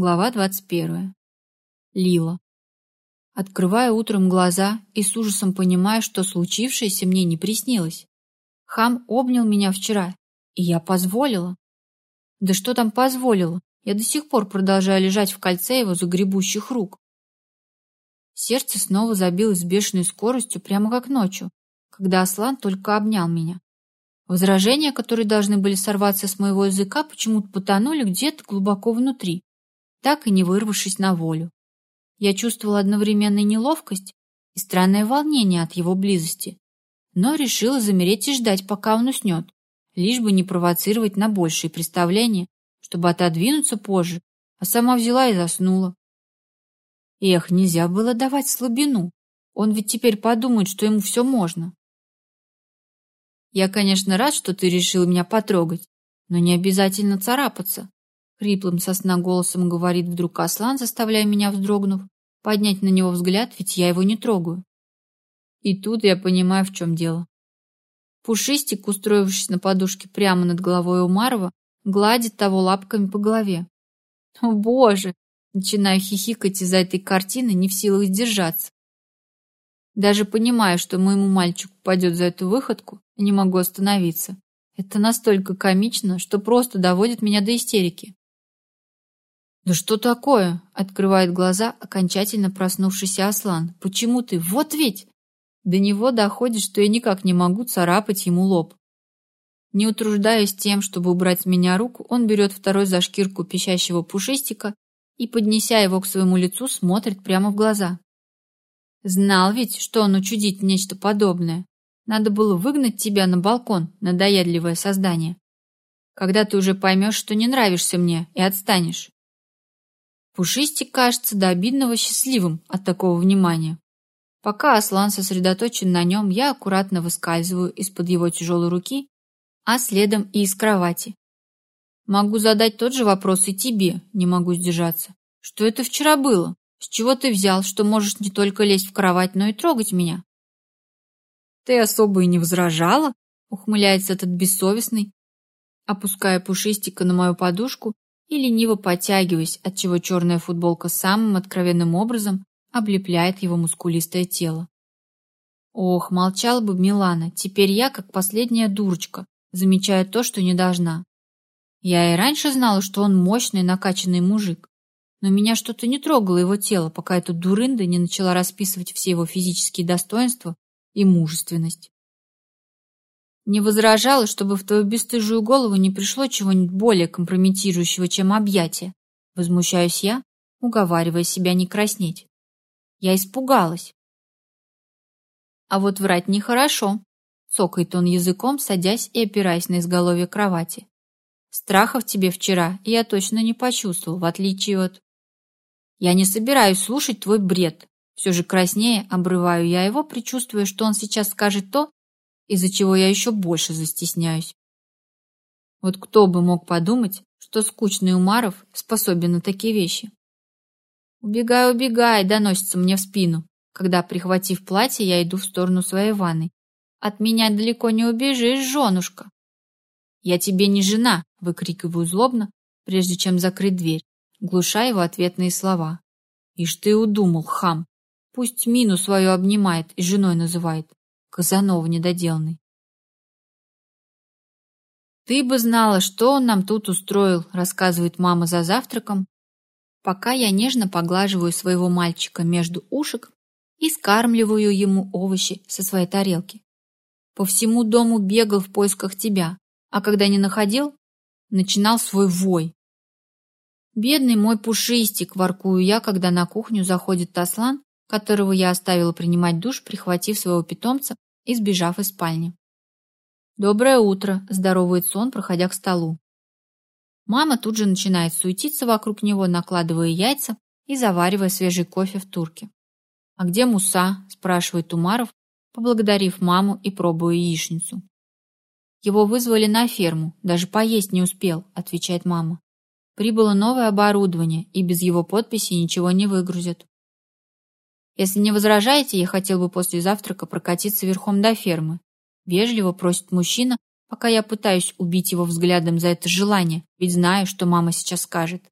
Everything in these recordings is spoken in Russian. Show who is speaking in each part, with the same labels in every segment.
Speaker 1: Глава 21. Лила. Открываю утром глаза и с ужасом понимаю, что случившееся мне не приснилось. Хам обнял меня вчера, и я позволила. Да что там позволила? Я до сих пор продолжаю лежать в кольце его загребущих рук. Сердце снова забилось с бешеной скоростью, прямо как ночью, когда Аслан только обнял меня. Возражения, которые должны были сорваться с моего языка, почему-то потонули где-то глубоко внутри так и не вырвавшись на волю. Я чувствовала одновременно неловкость и странное волнение от его близости, но решила замереть и ждать, пока он уснет, лишь бы не провоцировать на большие представления, чтобы отодвинуться позже, а сама взяла и заснула. Эх, нельзя было давать слабину. Он ведь теперь подумает, что ему все можно. Я, конечно, рад, что ты решил меня потрогать, но не обязательно царапаться. Хриплым сосна голосом говорит вдруг Аслан, заставляя меня, вздрогнув, поднять на него взгляд, ведь я его не трогаю. И тут я понимаю, в чем дело. Пушистик, устроившись на подушке прямо над головой Умарова, гладит того лапками по голове. О, боже! Начинаю хихикать из-за этой картины, не в силах сдержаться. Даже понимая, что моему мальчику пойдет за эту выходку, не могу остановиться. Это настолько комично, что просто доводит меня до истерики. «Да что такое?» — открывает глаза окончательно проснувшийся Аслан. «Почему ты? Вот ведь!» До него доходит, что я никак не могу царапать ему лоб. Не утруждаясь тем, чтобы убрать с меня руку, он берет второй за шкирку пищащего пушистика и, поднеся его к своему лицу, смотрит прямо в глаза. Знал ведь, что он учудит нечто подобное. Надо было выгнать тебя на балкон, надоедливое создание. Когда ты уже поймешь, что не нравишься мне, и отстанешь. Пушистик кажется до обидного счастливым от такого внимания. Пока Аслан сосредоточен на нем, я аккуратно выскальзываю из-под его тяжелой руки, а следом и из кровати. Могу задать тот же вопрос и тебе, не могу сдержаться. Что это вчера было? С чего ты взял, что можешь не только лезть в кровать, но и трогать меня? Ты особо и не возражала? Ухмыляется этот бессовестный, опуская пушистика на мою подушку и лениво потягиваясь, отчего черная футболка самым откровенным образом облепляет его мускулистое тело. Ох, молчала бы Милана, теперь я, как последняя дурочка, замечаю то, что не должна. Я и раньше знала, что он мощный, накачанный мужик, но меня что-то не трогало его тело, пока эта дурында не начала расписывать все его физические достоинства и мужественность. Не возражала, чтобы в твою бесстыжую голову не пришло чего-нибудь более компрометирующего, чем объятие. Возмущаюсь я, уговаривая себя не краснеть. Я испугалась. А вот врать нехорошо. Цокает он языком, садясь и опираясь на изголовье кровати. Страха в тебе вчера я точно не почувствовал, в отличие от... Я не собираюсь слушать твой бред. Все же краснее обрываю я его, предчувствуя, что он сейчас скажет то, из-за чего я еще больше застесняюсь. Вот кто бы мог подумать, что скучный Умаров способен на такие вещи. «Убегай, убегай!» — доносится мне в спину, когда, прихватив платье, я иду в сторону своей ванной. «От меня далеко не убежишь, женушка!» «Я тебе не жена!» — выкрикиваю злобно, прежде чем закрыть дверь, глуша его ответные слова. «Ишь ты удумал, хам! Пусть Мину свою обнимает и женой называет. Казанова недоделанный. «Ты бы знала, что он нам тут устроил», рассказывает мама за завтраком, пока я нежно поглаживаю своего мальчика между ушек и скармливаю ему овощи со своей тарелки. По всему дому бегал в поисках тебя, а когда не находил, начинал свой вой. Бедный мой пушистик, воркую я, когда на кухню заходит Таслан которого я оставила принимать душ, прихватив своего питомца и сбежав из спальни. «Доброе утро!» – здоровается он, проходя к столу. Мама тут же начинает суетиться вокруг него, накладывая яйца и заваривая свежий кофе в турке. «А где Муса?» – спрашивает Умаров, поблагодарив маму и пробуя яичницу. «Его вызвали на ферму, даже поесть не успел», – отвечает мама. «Прибыло новое оборудование, и без его подписи ничего не выгрузят». Если не возражаете, я хотел бы после завтрака прокатиться верхом до фермы. Вежливо просит мужчина, пока я пытаюсь убить его взглядом за это желание, ведь знаю, что мама сейчас скажет.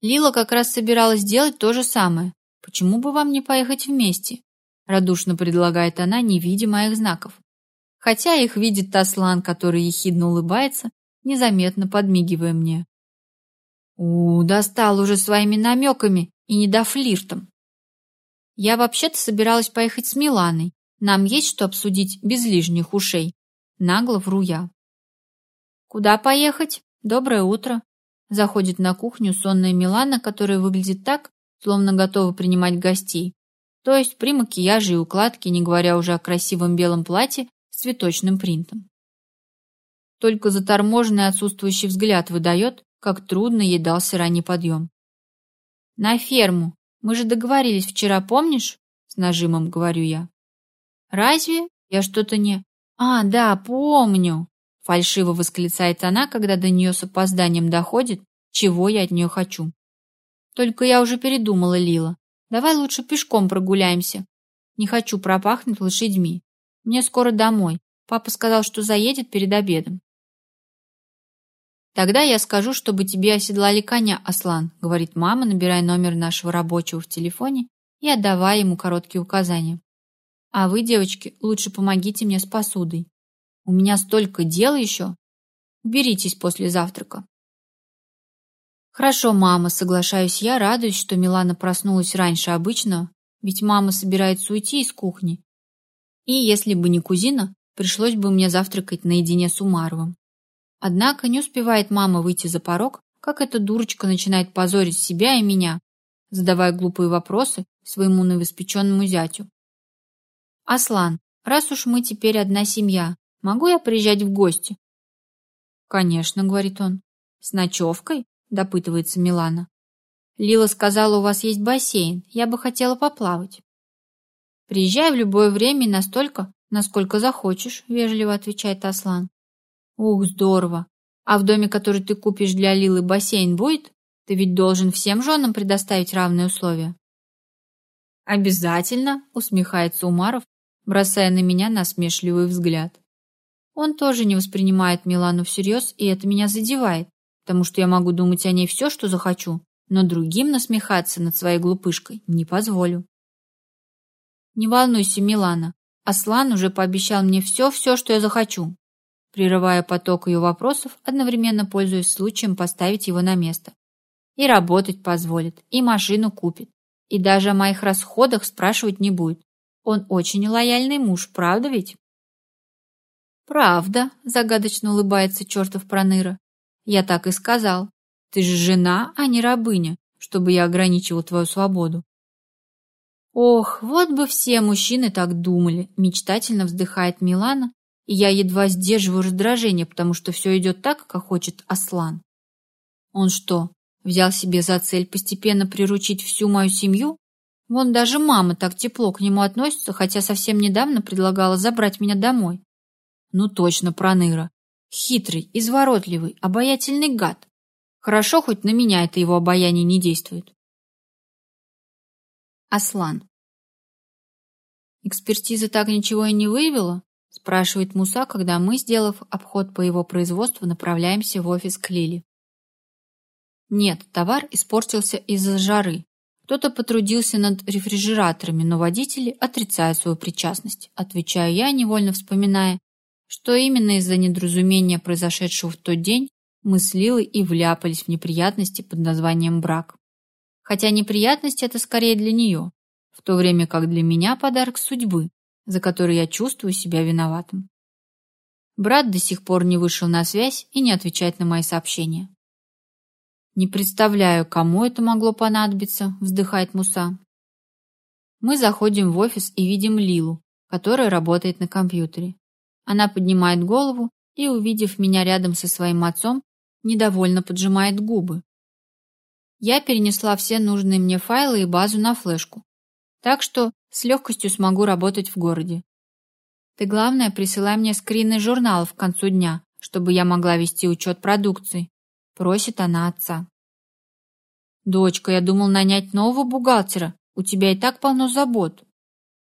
Speaker 1: Лила как раз собиралась сделать то же самое. Почему бы вам не поехать вместе? Радушно предлагает она, не видя моих знаков. Хотя их видит Таслан, который ехидно улыбается, незаметно подмигивая мне. У, достал уже своими намеками и не до флиртом. Я вообще-то собиралась поехать с Миланой. Нам есть что обсудить без лишних ушей. Нагло вру я. Куда поехать? Доброе утро. Заходит на кухню сонная Милана, которая выглядит так, словно готова принимать гостей. То есть при макияже и укладке, не говоря уже о красивом белом платье с цветочным принтом. Только заторможенный отсутствующий взгляд выдает, как трудно ей дался ранний подъем. «На ферму. Мы же договорились вчера, помнишь?» С нажимом говорю я. «Разве? Я что-то не...» «А, да, помню!» Фальшиво восклицает она, когда до нее с опозданием доходит, чего я от нее хочу. Только я уже передумала, Лила. Давай лучше пешком прогуляемся. Не хочу пропахнуть лошадьми. Мне скоро домой. Папа сказал, что заедет перед обедом. Тогда я скажу, чтобы тебе оседлали коня, Аслан, говорит мама, набирая номер нашего рабочего в телефоне и отдавая ему короткие указания. А вы, девочки, лучше помогите мне с посудой. У меня столько дел еще. Уберитесь после завтрака. Хорошо, мама, соглашаюсь я, радуюсь, что Милана проснулась раньше обычного, ведь мама собирается уйти из кухни. И если бы не кузина, пришлось бы мне завтракать наедине с Умаровым. Однако не успевает мама выйти за порог, как эта дурочка начинает позорить себя и меня, задавая глупые вопросы своему новоспеченному зятю. «Аслан, раз уж мы теперь одна семья, Могу я приезжать в гости? Конечно, говорит он. С ночевкой? Допытывается Милана. Лила сказала, у вас есть бассейн. Я бы хотела поплавать. Приезжай в любое время настолько, насколько захочешь, вежливо отвечает Аслан. Ух, здорово. А в доме, который ты купишь для Лилы, бассейн будет? Ты ведь должен всем женам предоставить равные условия. Обязательно, усмехается Умаров, бросая на меня насмешливый взгляд. Он тоже не воспринимает Милану всерьез, и это меня задевает, потому что я могу думать о ней все, что захочу, но другим насмехаться над своей глупышкой не позволю. Не волнуйся, Милана. Аслан уже пообещал мне все-все, что я захочу. Прерывая поток ее вопросов, одновременно пользуясь случаем поставить его на место. И работать позволит, и машину купит, и даже о моих расходах спрашивать не будет. Он очень лояльный муж, правда ведь? «Правда», — загадочно улыбается чертов проныра. «Я так и сказал. Ты же жена, а не рабыня, чтобы я ограничивал твою свободу». «Ох, вот бы все мужчины так думали», — мечтательно вздыхает Милана, и я едва сдерживаю раздражение, потому что все идет так, как хочет Аслан. Он что, взял себе за цель постепенно приручить всю мою семью? Вон даже мама так тепло к нему относится, хотя совсем недавно предлагала забрать меня домой. Ну точно, проныра. Хитрый, изворотливый, обаятельный гад. Хорошо, хоть на меня это его обаяние не действует. Аслан. Экспертиза так ничего и не выявила? Спрашивает Муса, когда мы, сделав обход по его производству, направляемся в офис к Лили. Нет, товар испортился из-за жары. Кто-то потрудился над рефрижераторами, но водители отрицают свою причастность. Отвечаю я, невольно вспоминая, что именно из-за недоразумения, произошедшего в тот день, мы с Лилой и вляпались в неприятности под названием брак. Хотя неприятность это скорее для нее, в то время как для меня подарок судьбы, за который я чувствую себя виноватым. Брат до сих пор не вышел на связь и не отвечает на мои сообщения. Не представляю, кому это могло понадобиться, вздыхает Муса. Мы заходим в офис и видим Лилу, которая работает на компьютере. Она поднимает голову и, увидев меня рядом со своим отцом, недовольно поджимает губы. Я перенесла все нужные мне файлы и базу на флешку, так что с легкостью смогу работать в городе. Ты, главное, присылай мне скрины журналов к концу дня, чтобы я могла вести учет продукции, просит она отца. Дочка, я думал нанять нового бухгалтера, у тебя и так полно забот.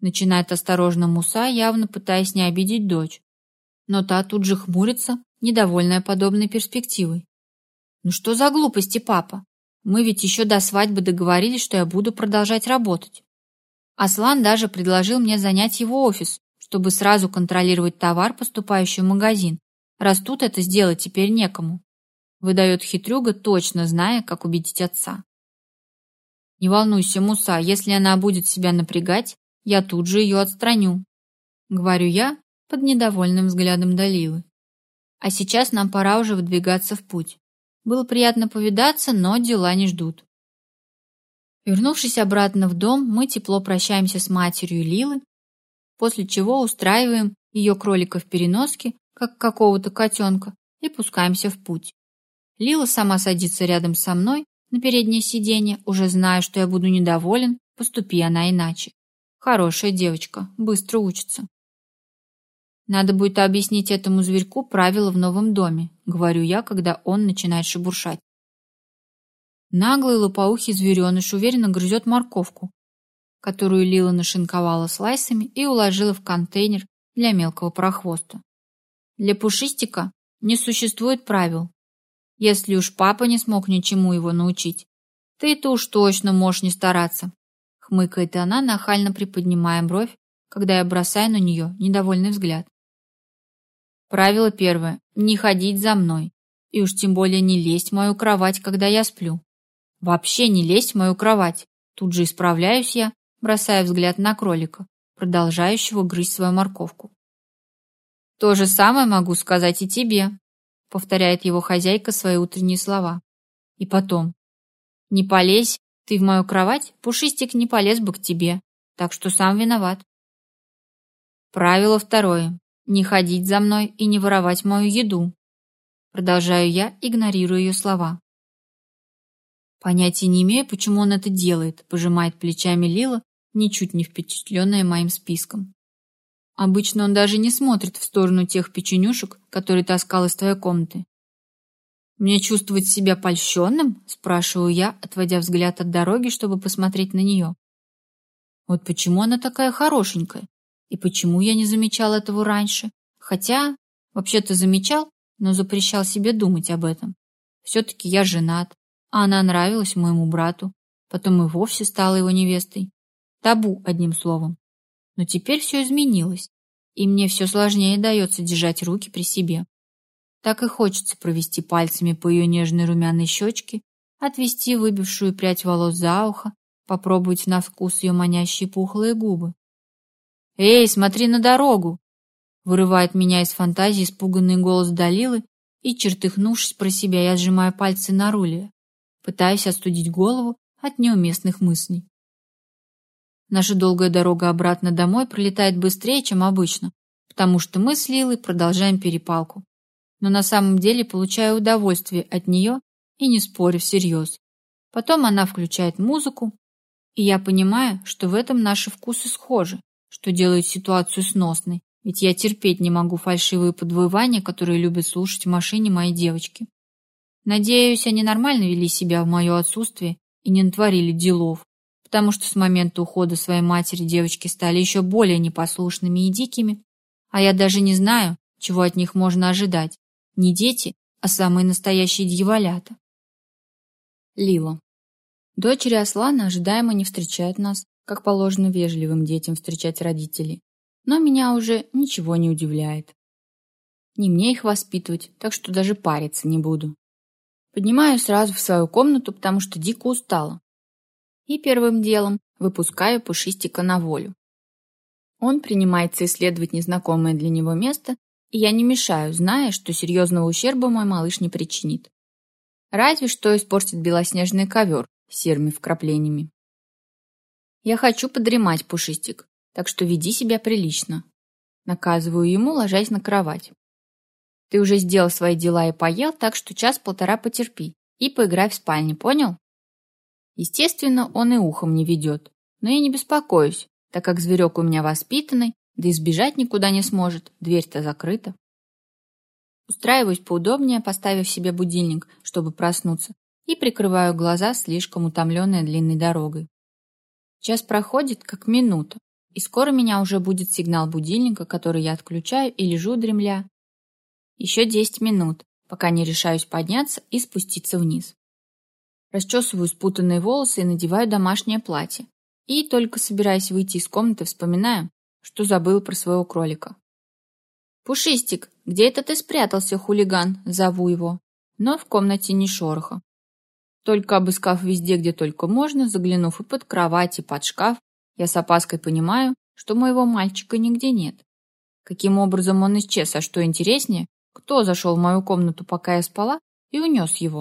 Speaker 1: Начинает осторожно Муса, явно пытаясь не обидеть дочь. Но та тут же хмурится, недовольная подобной перспективой. Ну что за глупости, папа? Мы ведь еще до свадьбы договорились, что я буду продолжать работать. Аслан даже предложил мне занять его офис, чтобы сразу контролировать товар, поступающий в магазин, раз тут это сделать теперь некому. Выдает хитрюга, точно зная, как убедить отца. Не волнуйся, Муса, если она будет себя напрягать, я тут же ее отстраню. Говорю я под недовольным взглядом Далилы. А сейчас нам пора уже выдвигаться в путь. Было приятно повидаться, но дела не ждут. Вернувшись обратно в дом, мы тепло прощаемся с матерью Лилы, после чего устраиваем ее кролика в переноске, как какого-то котенка, и пускаемся в путь. Лила сама садится рядом со мной на переднее сиденье, уже зная, что я буду недоволен, поступи она иначе. Хорошая девочка, быстро учится. Надо будет объяснить этому зверьку правила в новом доме, говорю я, когда он начинает шебуршать. Наглый лопоухий звереныш уверенно грызет морковку, которую Лила нашинковала слайсами и уложила в контейнер для мелкого прохвоста. Для пушистика не существует правил. Если уж папа не смог ничему его научить, ты-то уж точно можешь не стараться. Хмыкает она, нахально приподнимая бровь, когда я бросаю на нее недовольный взгляд. Правило первое – не ходить за мной. И уж тем более не лезть в мою кровать, когда я сплю. Вообще не лезть в мою кровать. Тут же исправляюсь я, бросая взгляд на кролика, продолжающего грызть свою морковку. То же самое могу сказать и тебе, повторяет его хозяйка свои утренние слова. И потом. Не полезь ты в мою кровать, Пушистик не полез бы к тебе, так что сам виноват. Правило второе. Не ходить за мной и не воровать мою еду. Продолжаю я, игнорируя ее слова. Понятия не имею, почему он это делает, пожимает плечами Лила, ничуть не впечатленная моим списком. Обычно он даже не смотрит в сторону тех печенюшек, которые таскал из твоей комнаты. «Мне чувствовать себя польщенным?» – спрашиваю я, отводя взгляд от дороги, чтобы посмотреть на нее. Вот почему она такая хорошенькая? И почему я не замечал этого раньше? Хотя, вообще-то замечал, но запрещал себе думать об этом. Все-таки я женат, а она нравилась моему брату. Потом и вовсе стала его невестой. Табу, одним словом. Но теперь все изменилось, и мне все сложнее дается держать руки при себе. Так и хочется провести пальцами по ее нежной румяной щечке, отвести выбившую прядь волос за ухо, попробовать на вкус ее манящие пухлые губы. «Эй, смотри на дорогу!» Вырывает меня из фантазии испуганный голос Далилы, и, чертыхнувшись про себя, я сжимаю пальцы на руле, пытаясь остудить голову от неуместных мыслей. Наша долгая дорога обратно домой пролетает быстрее, чем обычно, потому что мы с Лилой продолжаем перепалку. Но на самом деле получаю удовольствие от нее и не спорю всерьез. Потом она включает музыку, и я понимаю, что в этом наши вкусы схожи что делает ситуацию сносной, ведь я терпеть не могу фальшивые подвывания, которые любят слушать в машине мои девочки. Надеюсь, они нормально вели себя в мое отсутствие и не натворили делов, потому что с момента ухода своей матери девочки стали еще более непослушными и дикими, а я даже не знаю, чего от них можно ожидать. Не дети, а самые настоящие дьяволята. Лила. Дочери Аслана ожидаемо не встречают нас, как положено вежливым детям встречать родителей. Но меня уже ничего не удивляет. Не мне их воспитывать, так что даже париться не буду. Поднимаюсь сразу в свою комнату, потому что дико устала. И первым делом выпускаю Пушистика на волю. Он принимается исследовать незнакомое для него место, и я не мешаю, зная, что серьезного ущерба мой малыш не причинит. Разве что испортит белоснежный ковер с серыми вкраплениями. Я хочу подремать, Пушистик, так что веди себя прилично. Наказываю ему, ложась на кровать. Ты уже сделал свои дела и поел, так что час-полтора потерпи и поиграй в спальне, понял? Естественно, он и ухом не ведет, но я не беспокоюсь, так как зверек у меня воспитанный, да и сбежать никуда не сможет, дверь-то закрыта. Устраиваюсь поудобнее, поставив себе будильник, чтобы проснуться, и прикрываю глаза, слишком утомленные длинной дорогой. Час проходит, как минута, и скоро меня уже будет сигнал будильника, который я отключаю и лежу дремля. Еще десять минут, пока не решаюсь подняться и спуститься вниз. Расчесываю спутанные волосы и надеваю домашнее платье. И, только собираясь выйти из комнаты, вспоминаю, что забыл про своего кролика. «Пушистик, где это ты спрятался, хулиган?» — зову его. Но в комнате ни шороха. Только обыскав везде, где только можно, заглянув и под кровать, и под шкаф, я с опаской понимаю, что моего мальчика нигде нет. Каким образом он исчез, а что интереснее, кто зашел в мою комнату, пока я спала, и унес его.